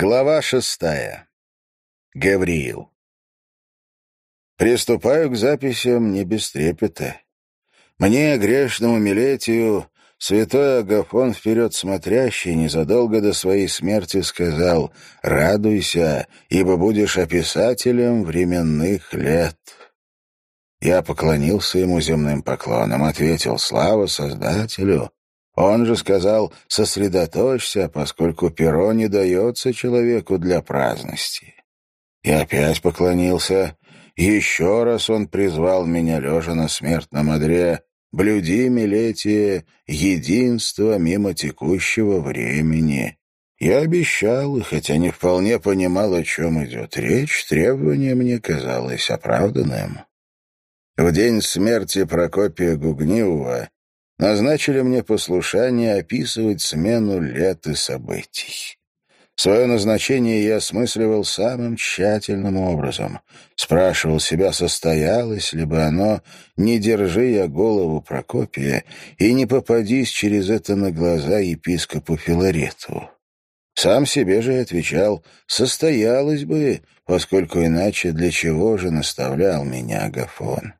Глава шестая. Гавриил. Приступаю к записям не без трепета. Мне, грешному Милетию, святой Агафон вперед смотрящий, незадолго до своей смерти сказал «Радуйся, ибо будешь описателем временных лет». Я поклонился ему земным поклоном, ответил «Слава Создателю!» Он же сказал «сосредоточься, поскольку перо не дается человеку для праздности». И опять поклонился. Еще раз он призвал меня, лежа на смертном одре, «Блюди, милетие, единство мимо текущего времени». Я обещал, и хотя не вполне понимал, о чем идет речь, требование мне казалось оправданным. В день смерти Прокопия Гугнивого назначили мне послушание описывать смену лет и событий. Свое назначение я осмысливал самым тщательным образом. Спрашивал себя, состоялось ли бы оно, не держи я голову Прокопия и не попадись через это на глаза епископу Филарету. Сам себе же отвечал, состоялось бы, поскольку иначе для чего же наставлял меня Агафон.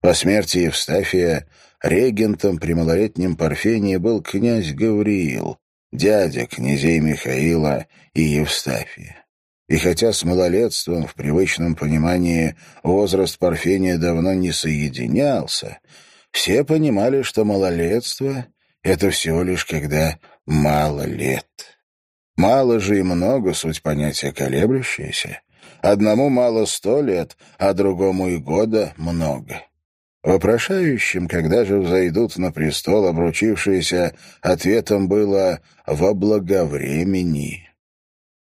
По смерти Евстафия регентом при малолетнем Парфении был князь Гавриил, дядя князей Михаила и Евстафия. И хотя с малолетством в привычном понимании возраст Парфения давно не соединялся, все понимали, что малолетство — это всего лишь когда мало лет. Мало же и много — суть понятия колеблющееся. Одному мало сто лет, а другому и года много. Вопрошающим, когда же взойдут на престол обручившиеся, ответом было «во благовремени».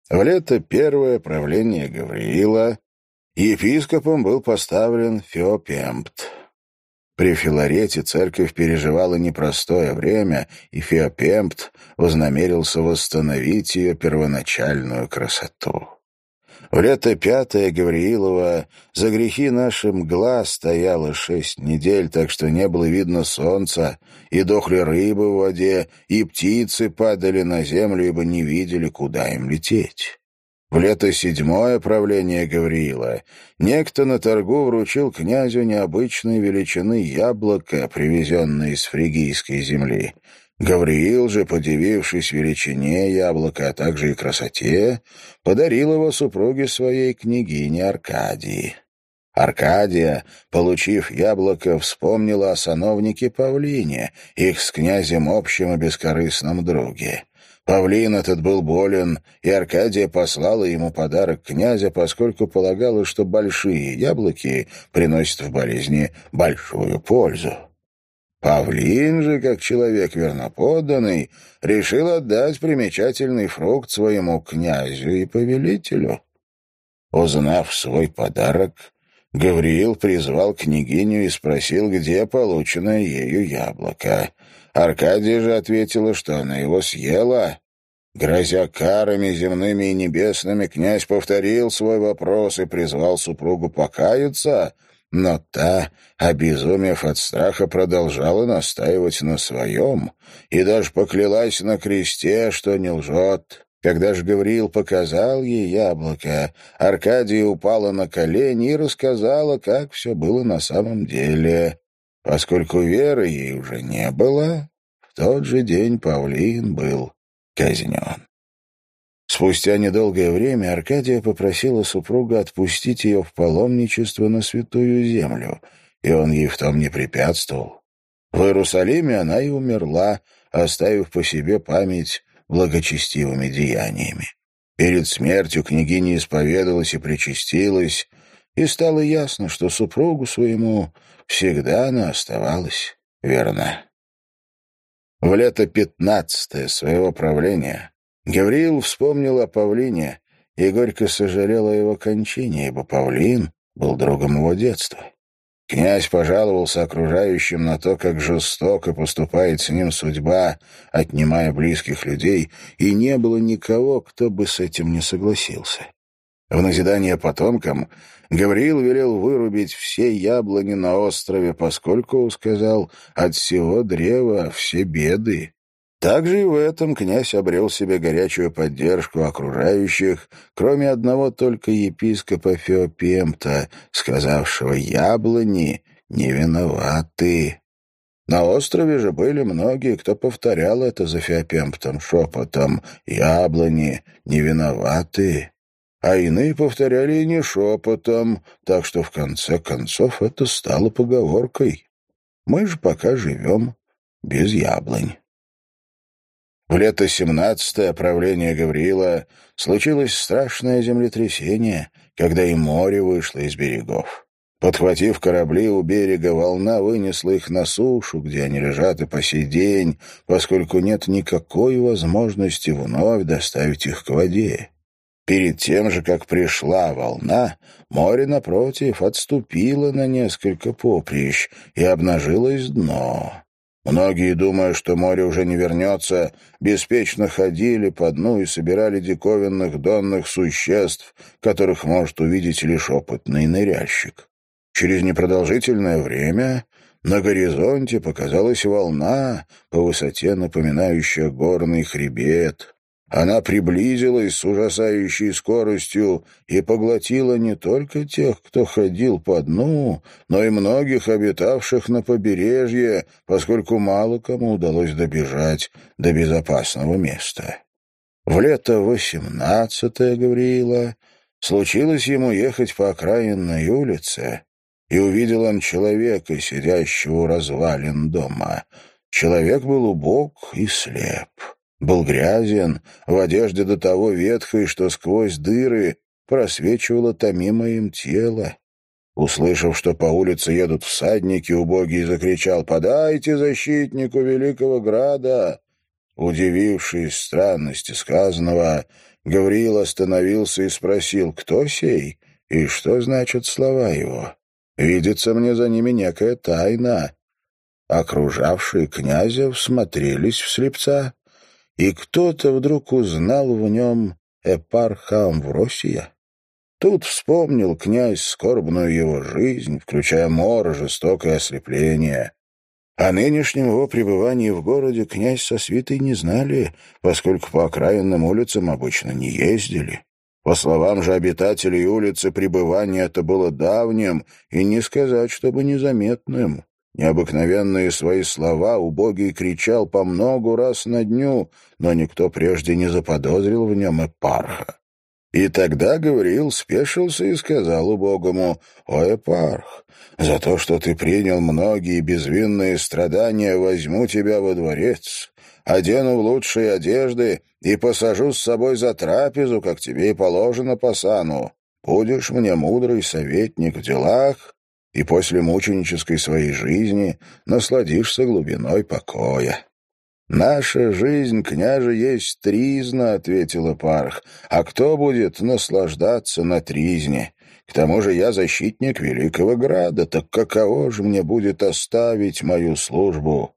В лето первое правление Гавриила епископом был поставлен Феопемпт. При Филарете церковь переживала непростое время, и Феопемпт вознамерился восстановить ее первоначальную красоту. В лето пятое Гавриилова за грехи нашим глаз стояло шесть недель, так что не было видно солнца, и дохли рыбы в воде, и птицы падали на землю, ибо не видели, куда им лететь. В лето седьмое правление Гавриила некто на торгу вручил князю необычной величины яблоко, привезенное из фригийской земли. Гавриил же, подивившись величине яблока, а также и красоте, подарил его супруге своей княгине Аркадии. Аркадия, получив яблоко, вспомнила о сановнике Павлине, их с князем общем и бескорыстном друге. Павлин этот был болен, и Аркадия послала ему подарок князя, поскольку полагала, что большие яблоки приносят в болезни большую пользу. Павлин же, как человек верноподданный, решил отдать примечательный фрукт своему князю и повелителю. Узнав свой подарок, Гавриил призвал княгиню и спросил, где полученное ею яблоко. Аркадия же ответила, что она его съела. Грозя карами земными и небесными, князь повторил свой вопрос и призвал супругу покаяться — но та, обезумев от страха, продолжала настаивать на своем и даже поклялась на кресте, что не лжет. Когда же Гавриил показал ей яблоко, Аркадия упала на колени и рассказала, как все было на самом деле. Поскольку веры ей уже не было, в тот же день Павлин был казнен. Спустя недолгое время Аркадия попросила супруга отпустить ее в паломничество на Святую Землю, и он ей в том не препятствовал. В Иерусалиме она и умерла, оставив по себе память благочестивыми деяниями. Перед смертью княгиня исповедалась и причастилась, и стало ясно, что супругу своему всегда она оставалась верна. В лето пятнадцатое своего правления Гавриил вспомнил о Павлине и горько сожалел о его кончине, ибо Павлин был другом его детства. Князь пожаловался окружающим на то, как жестоко поступает с ним судьба, отнимая близких людей, и не было никого, кто бы с этим не согласился. В назидание потомкам Гавриил велел вырубить все яблони на острове, поскольку, сказал, от всего древа все беды. Также и в этом князь обрел себе горячую поддержку окружающих, кроме одного только епископа Феопемта, сказавшего «яблони не виноваты». На острове же были многие, кто повторял это за Феопемптом шепотом «яблони не виноваты». А иные повторяли и не шепотом, так что в конце концов это стало поговоркой. Мы же пока живем без яблонь. В лето семнадцатое правление Гавриила случилось страшное землетрясение, когда и море вышло из берегов. Подхватив корабли у берега, волна вынесла их на сушу, где они лежат и по сей день, поскольку нет никакой возможности вновь доставить их к воде. Перед тем же, как пришла волна, море, напротив, отступило на несколько поприщ и обнажилось дно. Многие, думая, что море уже не вернется, беспечно ходили по дну и собирали диковинных донных существ, которых может увидеть лишь опытный ныряльщик. Через непродолжительное время на горизонте показалась волна, по высоте напоминающая горный хребет. Она приблизилась с ужасающей скоростью и поглотила не только тех, кто ходил по дну, но и многих обитавших на побережье, поскольку мало кому удалось добежать до безопасного места. В лето восемнадцатое Гавриила случилось ему ехать по окраинной улице, и увидел он человека, сидящего у развалин дома. Человек был убог и слеп был грязен, в одежде до того ветхой, что сквозь дыры просвечивало томимое им тело. Услышав, что по улице едут всадники, убогий закричал «Подайте защитнику Великого Града!» Удивившись странности сказанного, Гавриил остановился и спросил «Кто сей?» и что значат слова его. «Видится мне за ними некая тайна». Окружавшие князя всмотрелись в слепца и кто-то вдруг узнал в нем эпарха Амвросия. Тут вспомнил князь скорбную его жизнь, включая мор, жестокое ослепление. О нынешнем его пребывании в городе князь со свитой не знали, поскольку по окраинным улицам обычно не ездили. По словам же обитателей улицы, пребывание это было давним и не сказать, чтобы незаметным. Необыкновенные свои слова убогий кричал по многу раз на дню, но никто прежде не заподозрил в нем эпарха. И тогда Гавриил спешился и сказал убогому, «О, эпарх, за то, что ты принял многие безвинные страдания, возьму тебя во дворец, одену в лучшие одежды и посажу с собой за трапезу, как тебе и положено по сану. Будешь мне мудрый советник в делах, и после мученической своей жизни насладишься глубиной покоя. «Наша жизнь, княже, есть тризна», — ответила Парх. «А кто будет наслаждаться на тризне? К тому же я защитник Великого Града, так каково же мне будет оставить мою службу?»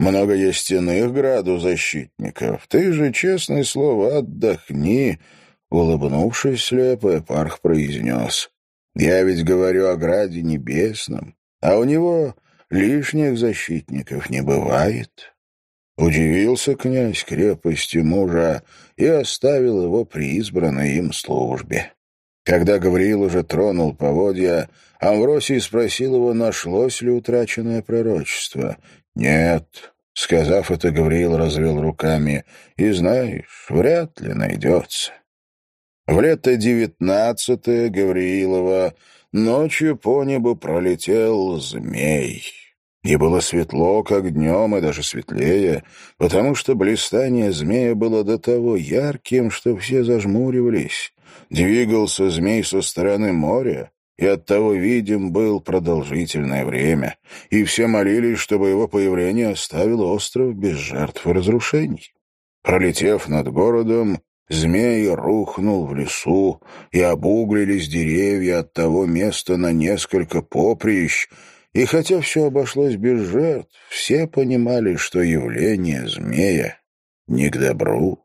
«Много есть иных граду защитников. Ты же, честное слово, отдохни», — улыбнувшись слепо, Парх произнес. Я ведь говорю о Граде Небесном, а у него лишних защитников не бывает. Удивился князь крепости мужа и оставил его при избранной им службе. Когда Гавриил уже тронул поводья, Амвросий спросил его, нашлось ли утраченное пророчество. «Нет», — сказав это, Гавриил развел руками, «и знаешь, вряд ли найдется». В лето девятнадцатое Гавриилова ночью по небу пролетел змей. И было светло, как днем, и даже светлее, потому что блистание змея было до того ярким, что все зажмуривались. Двигался змей со стороны моря, и оттого видим был продолжительное время, и все молились, чтобы его появление оставило остров без жертв и разрушений. Пролетев над городом, Змей рухнул в лесу, и обуглились деревья от того места на несколько поприщ, и хотя все обошлось без жертв, все понимали, что явление змея не к добру.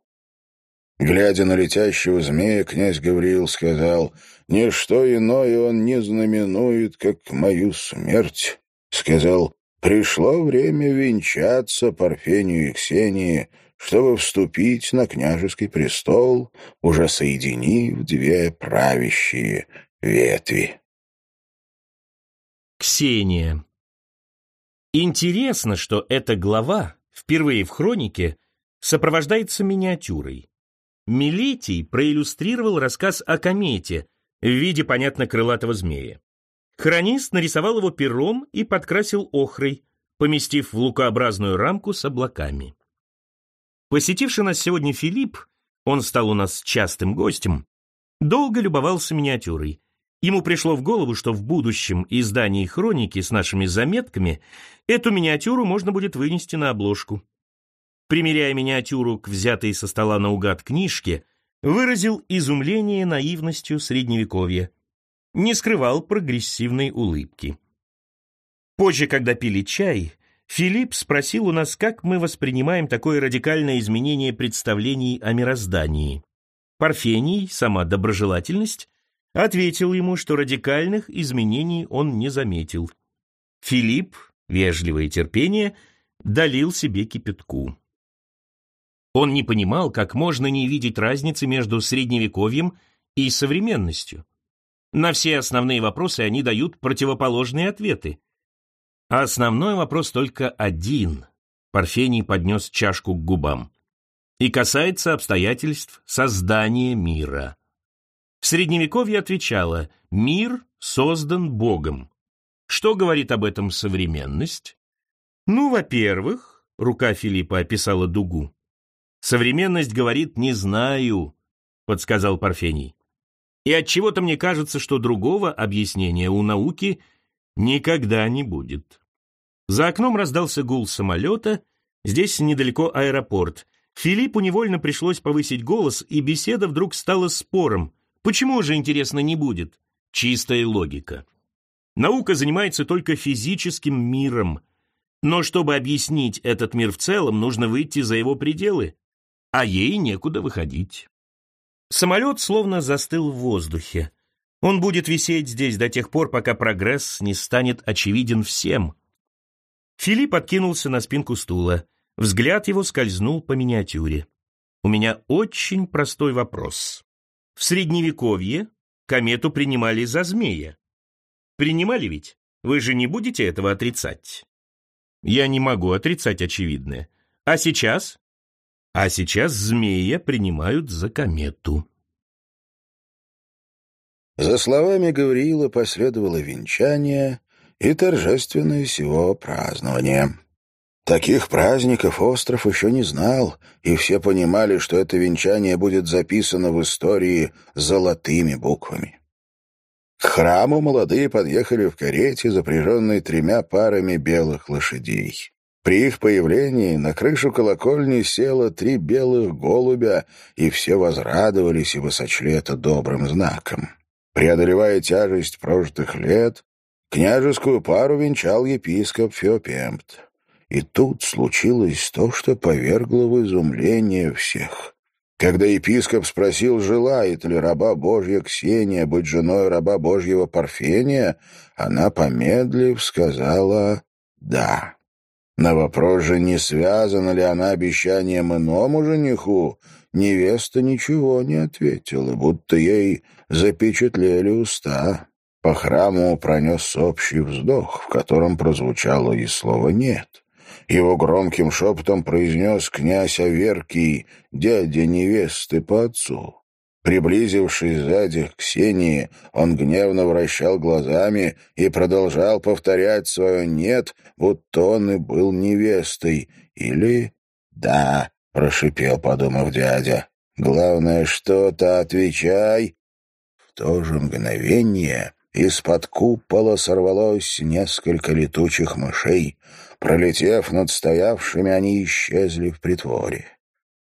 Глядя на летящего змея, князь Гавриил сказал, «Ничто иное он не знаменует, как мою смерть», — сказал, пришло время венчаться Парфению и Ксении, чтобы вступить на княжеский престол, уже соединив две правящие ветви. Ксения Интересно, что эта глава, впервые в хронике, сопровождается миниатюрой. Милетий проиллюстрировал рассказ о комете в виде, понятно, крылатого змея. Хронист нарисовал его пером и подкрасил охрой, поместив в лукообразную рамку с облаками. Посетивший нас сегодня Филипп, он стал у нас частым гостем, долго любовался миниатюрой. Ему пришло в голову, что в будущем издании хроники с нашими заметками эту миниатюру можно будет вынести на обложку. Примеряя миниатюру к взятой со стола наугад книжке, выразил изумление наивностью Средневековья. Не скрывал прогрессивной улыбки. Позже, когда пили чай, Филипп спросил у нас, как мы воспринимаем такое радикальное изменение представлений о мироздании. Парфений, сама доброжелательность, ответил ему, что радикальных изменений он не заметил. Филипп, вежливое терпение, долил себе кипятку. Он не понимал, как можно не видеть разницы между средневековьем и современностью. На все основные вопросы они дают противоположные ответы. А основной вопрос только один. Парфений поднес чашку к губам. И касается обстоятельств создания мира. В Средневековье отвечала «Мир создан Богом». Что говорит об этом современность? Ну, во-первых, рука Филиппа описала дугу. Современность говорит «не знаю», подсказал Парфений. И от чего то мне кажется, что другого объяснения у науки никогда не будет. За окном раздался гул самолета, здесь недалеко аэропорт. Филиппу невольно пришлось повысить голос, и беседа вдруг стала спором, Почему же, интересно, не будет? Чистая логика. Наука занимается только физическим миром. Но чтобы объяснить этот мир в целом, нужно выйти за его пределы, а ей некуда выходить. Самолет словно застыл в воздухе. Он будет висеть здесь до тех пор, пока прогресс не станет очевиден всем. Филипп откинулся на спинку стула. Взгляд его скользнул по миниатюре. У меня очень простой вопрос. В Средневековье комету принимали за змея. Принимали ведь? Вы же не будете этого отрицать? Я не могу отрицать очевидное. А сейчас? А сейчас змея принимают за комету. За словами Гавриила последовало венчание и торжественное сего празднование. Таких праздников остров еще не знал, и все понимали, что это венчание будет записано в истории золотыми буквами. К храму молодые подъехали в карете, запряженной тремя парами белых лошадей. При их появлении на крышу колокольни село три белых голубя, и все возрадовались и сочли это добрым знаком. Преодолевая тяжесть прожитых лет, княжескую пару венчал епископ Феопемпт. И тут случилось то, что повергло в изумление всех. Когда епископ спросил, желает ли раба Божья Ксения быть женой раба Божьего Парфения, она, помедлив, сказала «да». На вопрос же, не связана ли она обещанием иному жениху, невеста ничего не ответила, будто ей запечатлели уста. По храму пронес общий вздох, в котором прозвучало и слово «нет». Его громким шепотом произнес князь Аверкий, дядя невесты по отцу. Приблизившись сзади к Ксении, он гневно вращал глазами и продолжал повторять свое «нет», будто он и был невестой. Или «да», — прошипел, подумав дядя. «Главное, что-то отвечай». В то же мгновение из-под купола сорвалось несколько летучих мышей. Пролетев над стоявшими, они исчезли в притворе.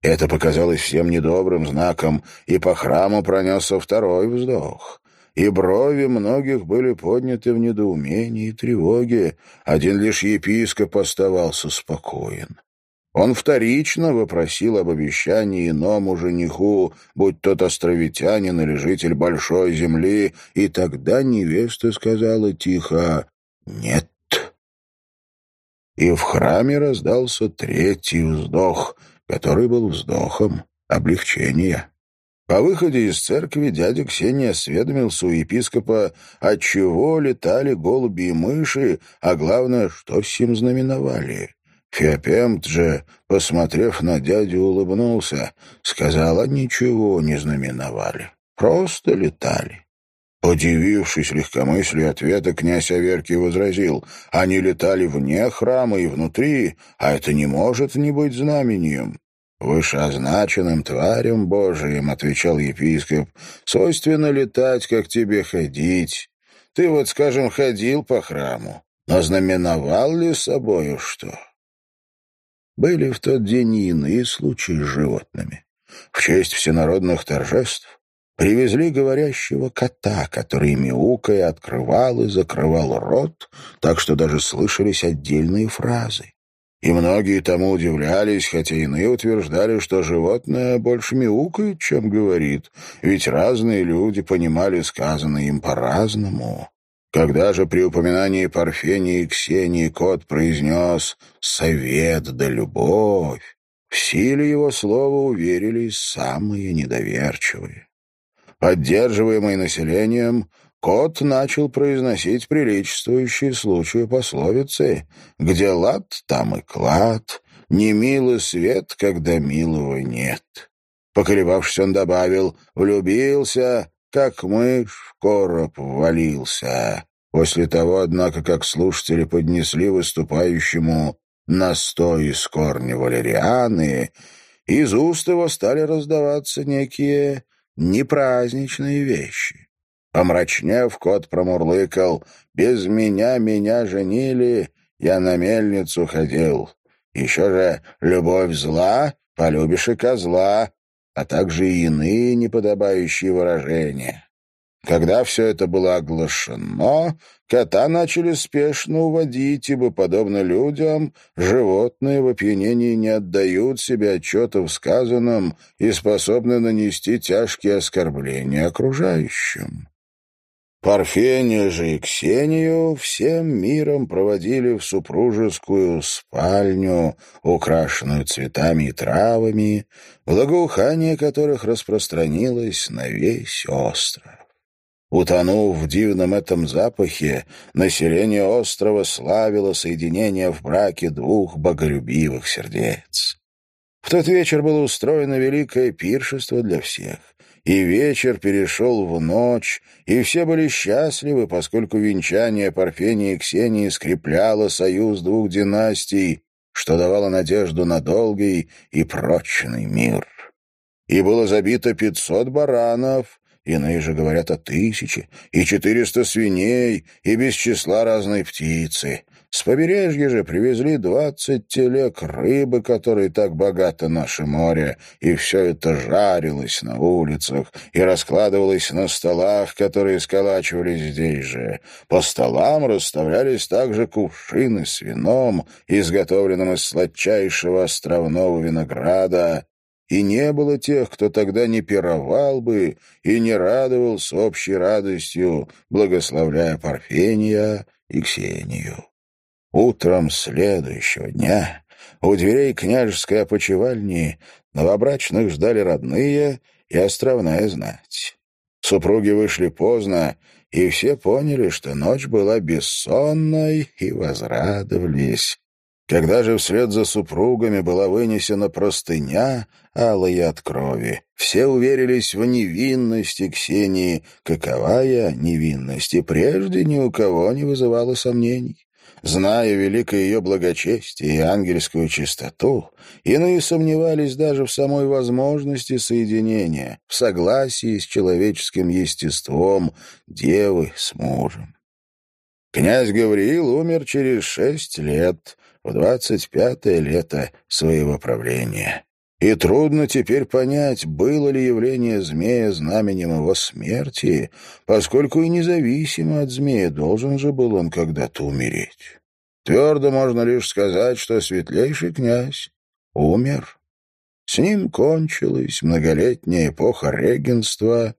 Это показалось всем недобрым знаком, и по храму пронесся второй вздох. И брови многих были подняты в недоумении и тревоге. Один лишь епископ оставался спокоен. Он вторично вопросил об обещании иному жениху, будь тот островитянин или житель большой земли, и тогда невеста сказала тихо «нет». и в храме раздался третий вздох, который был вздохом облегчения. По выходе из церкви дядя Ксения осведомился у епископа, отчего летали голуби и мыши, а главное, что с ним знаменовали. Феопемт же, посмотрев на дядю, улыбнулся, сказал, а ничего не знаменовали, просто летали. Удивившись легкомыслию ответа, князь Аверкий возразил, они летали вне храма и внутри, а это не может не быть знамением. «Вышеозначенным тварям Божиим, — отвечал епископ, — свойственно летать, как тебе ходить. Ты вот, скажем, ходил по храму, но знаменовал ли собою что?» Были в тот день и иные случаи с животными. В честь всенародных торжеств привезли говорящего кота, который, мяукая, открывал и закрывал рот, так что даже слышались отдельные фразы. И многие тому удивлялись, хотя иные утверждали, что животное больше мяукает, чем говорит, ведь разные люди понимали сказанное им по-разному. Когда же при упоминании Парфении и Ксении кот произнес «совет да любовь», в силе его слова уверились самые недоверчивые. Поддерживаемый населением, Кот начал произносить приличествующие случаю пословицы «Где лад, там и клад», «Не милый свет, когда милого нет». Поколебавшись, он добавил «Влюбился, как мышь короб ввалился». После того, однако, как слушатели поднесли выступающему настой из корня валерианы, из уст его стали раздаваться некие непраздничные вещи. Помрачнев, кот промурлыкал. «Без меня меня женили, я на мельницу ходил. Еще же любовь зла, полюбишь и козла, а также и иные неподобающие выражения». Когда все это было оглашено, кота начали спешно уводить, ибо, подобно людям, животные в опьянении не отдают себе отчета в сказанном и способны нанести тяжкие оскорбления окружающим. Парфения же и Ксению всем миром проводили в супружескую спальню, украшенную цветами и травами, благоухание которых распространилось на весь остров. Утонув в дивном этом запахе, население острова славило соединение в браке двух боголюбивых сердец. В тот вечер было устроено великое пиршество для всех и вечер перешел в ночь, и все были счастливы, поскольку венчание Парфении и Ксении скрепляло союз двух династий, что давало надежду на долгий и прочный мир. И было забито пятьсот баранов, иные же говорят о тысяче, и четыреста свиней, и без числа разной птицы. С побережья же привезли двадцать телег рыбы, которой так богато наше море, и все это жарилось на улицах и раскладывалось на столах, которые сколачивались здесь же. По столам расставлялись также кувшины с вином, изготовленным из сладчайшего островного винограда, и не было тех, кто тогда не пировал бы и не радовался общей радостью, благословляя Парфения и Ксению. Утром следующего дня у дверей княжеской опочивальни новобрачных ждали родные и островная знать. Супруги вышли поздно, и все поняли, что ночь была бессонной, и возрадовались. Когда же вслед за супругами была вынесена простыня, алая от крови, все уверились в невинности Ксении, каковая невинность и прежде ни у кого не вызывала сомнений. Зная великое ее благочестие и ангельскую чистоту, иные сомневались даже в самой возможности соединения, в согласии с человеческим естеством девы с мужем. Князь Гавриил умер через шесть лет, в двадцать пятое лето своего правления. И трудно теперь понять, было ли явление змея знаменем его смерти, поскольку и независимо от змея должен же был он когда-то умереть. Твердо можно лишь сказать, что светлейший князь умер. С ним кончилась многолетняя эпоха регенства,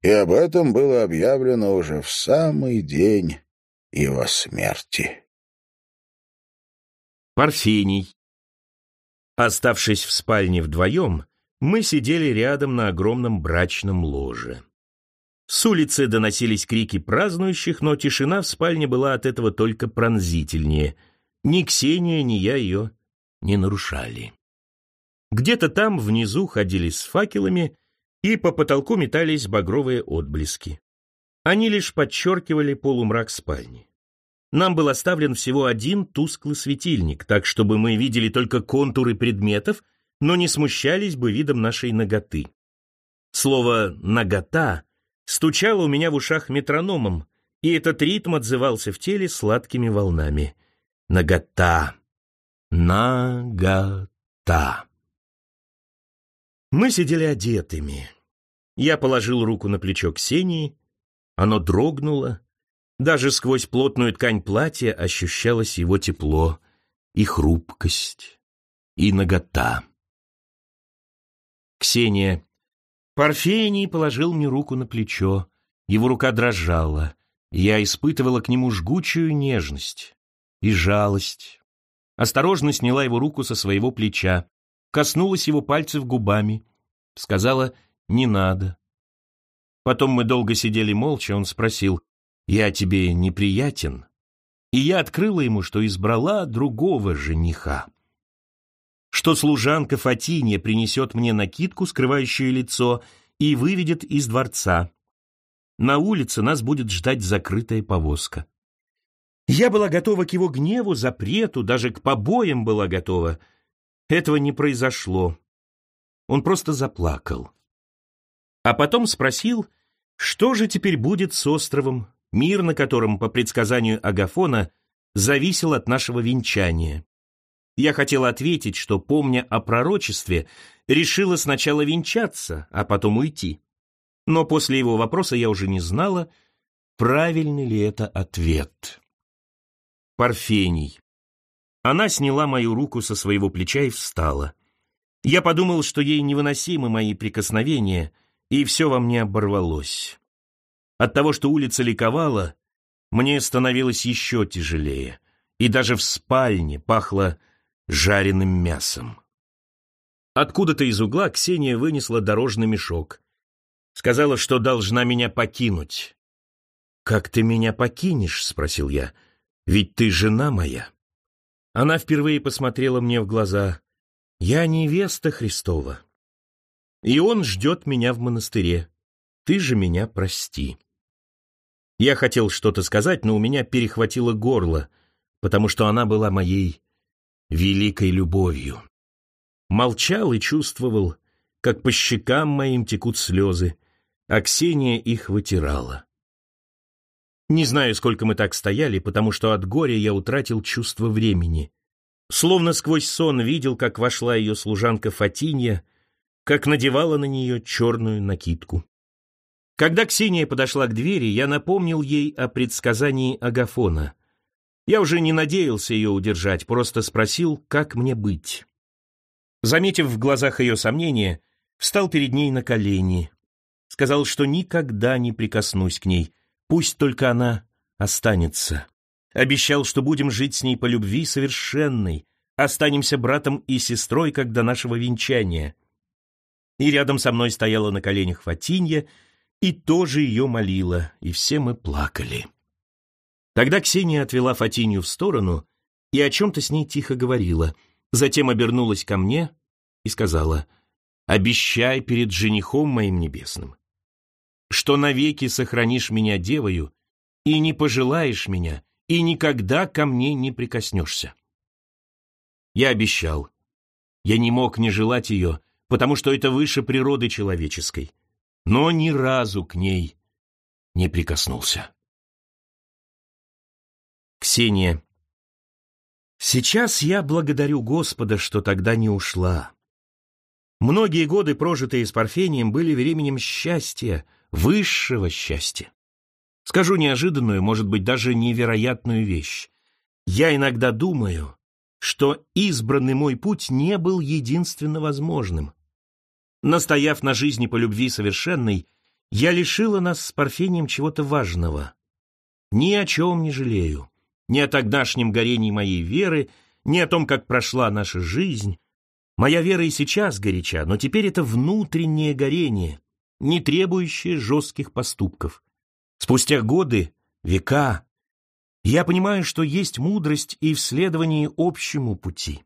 и об этом было объявлено уже в самый день его смерти. Парфений. Оставшись в спальне вдвоем, мы сидели рядом на огромном брачном ложе. С улицы доносились крики празднующих, но тишина в спальне была от этого только пронзительнее. Ни Ксения, ни я ее не нарушали. Где-то там внизу ходили с факелами, и по потолку метались багровые отблески. Они лишь подчеркивали полумрак спальни. Нам был оставлен всего один тусклый светильник, так чтобы мы видели только контуры предметов, но не смущались бы видом нашей ноготы. Слово «нагота» стучало у меня в ушах метрономом, и этот ритм отзывался в теле сладкими волнами. Нагота. Нагота. Мы сидели одетыми. Я положил руку на плечо Ксении, оно дрогнуло, даже сквозь плотную ткань платья ощущалось его тепло и хрупкость, и нагота. Ксения. Парфений положил мне руку на плечо. Его рука дрожала. Я испытывала к нему жгучую нежность и жалость. Осторожно сняла его руку со своего плеча, коснулась его пальцев губами, сказала «не надо». Потом мы долго сидели молча, он спросил «Я тебе неприятен?» И я открыла ему, что избрала другого жениха. Что служанка Фатинья принесет мне накидку, скрывающую лицо, и выведет из дворца. На улице нас будет ждать закрытая повозка. Я была готова к его гневу, запрету, даже к побоям была готова. Этого не произошло. Он просто заплакал. А потом спросил, что же теперь будет с островом, мир на котором, по предсказанию Агафона, зависел от нашего венчания. Я хотела ответить, что, помня о пророчестве, решила сначала венчаться, а потом уйти. Но после его вопроса я уже не знала, правильный ли это ответ. Парфений. Она сняла мою руку со своего плеча и встала. Я подумал, что ей невыносимы мои прикосновения, и все во мне оборвалось. От того, что улица ликовала, мне становилось еще тяжелее, и даже в спальне пахло жареным мясом. Откуда-то из угла Ксения вынесла дорожный мешок. Сказала, что должна меня покинуть. «Как ты меня покинешь?» — спросил я. «Ведь ты жена моя». Она впервые посмотрела мне в глаза. «Я невеста Христова и он ждет меня в монастыре. Ты же меня прости». Я хотел что-то сказать, но у меня перехватило горло, потому что она была моей великой любовью. Молчал и чувствовал, как по щекам моим текут слезы, а Ксения их вытирала. Не знаю, сколько мы так стояли, потому что от горя я утратил чувство времени. Словно сквозь сон видел, как вошла ее служанка Фатинья как надевала на нее черную накидку. Когда Ксения подошла к двери, я напомнил ей о предсказании Агафона. Я уже не надеялся ее удержать, просто спросил, как мне быть. Заметив в глазах ее сомнения, встал перед ней на колени. Сказал, что никогда не прикоснусь к ней, пусть только она останется. Обещал, что будем жить с ней по любви совершенной, останемся братом и сестрой, как до нашего венчания и рядом со мной стояла на коленях Фатинья и тоже ее молила, и все мы плакали. Тогда Ксения отвела Фатинью в сторону и о чем-то с ней тихо говорила, затем обернулась ко мне и сказала, «Обещай перед женихом моим небесным, что навеки сохранишь меня девою и не пожелаешь меня, и никогда ко мне не прикоснешься». Я обещал. Я не мог не желать ее, потому что это выше природы человеческой, но ни разу к ней не прикоснулся. Ксения. Сейчас я благодарю Господа, что тогда не ушла. Многие годы, прожитые с Парфением, были временем счастья, высшего счастья. Скажу неожиданную, может быть, даже невероятную вещь. Я иногда думаю, что избранный мой путь не был единственно возможным. Настояв на жизни по любви совершенной, я лишила нас с Парфением чего-то важного. Ни о чем не жалею. Ни о тогдашнем горении моей веры, ни о том, как прошла наша жизнь. Моя вера и сейчас горяча, но теперь это внутреннее горение, не требующее жестких поступков. Спустя годы, века, я понимаю, что есть мудрость и в следовании общему пути.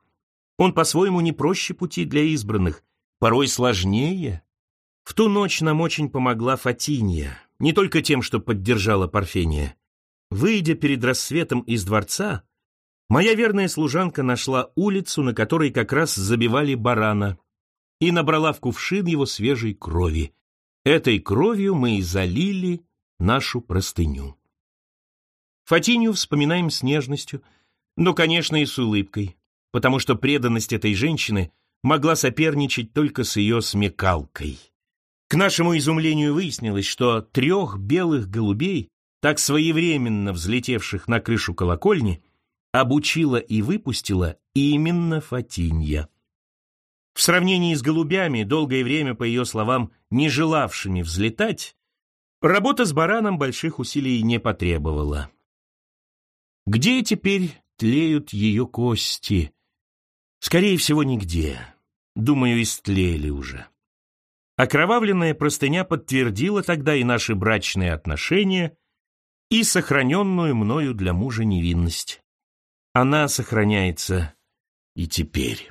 Он по-своему не проще пути для избранных, порой сложнее. В ту ночь нам очень помогла Фатинья, не только тем, что поддержала Парфения. Выйдя перед рассветом из дворца, моя верная служанка нашла улицу, на которой как раз забивали барана, и набрала в кувшин его свежей крови. Этой кровью мы и залили нашу простыню. Фатинью вспоминаем с нежностью, но, конечно, и с улыбкой, потому что преданность этой женщины могла соперничать только с ее смекалкой. К нашему изумлению выяснилось, что трех белых голубей, так своевременно взлетевших на крышу колокольни, обучила и выпустила именно Фатинья. В сравнении с голубями, долгое время, по ее словам, не желавшими взлетать, работа с бараном больших усилий не потребовала. Где теперь тлеют ее кости? Скорее всего, нигде. Думаю, истлели уже. Окровавленная простыня подтвердила тогда и наши брачные отношения, и сохраненную мною для мужа невинность. Она сохраняется и теперь.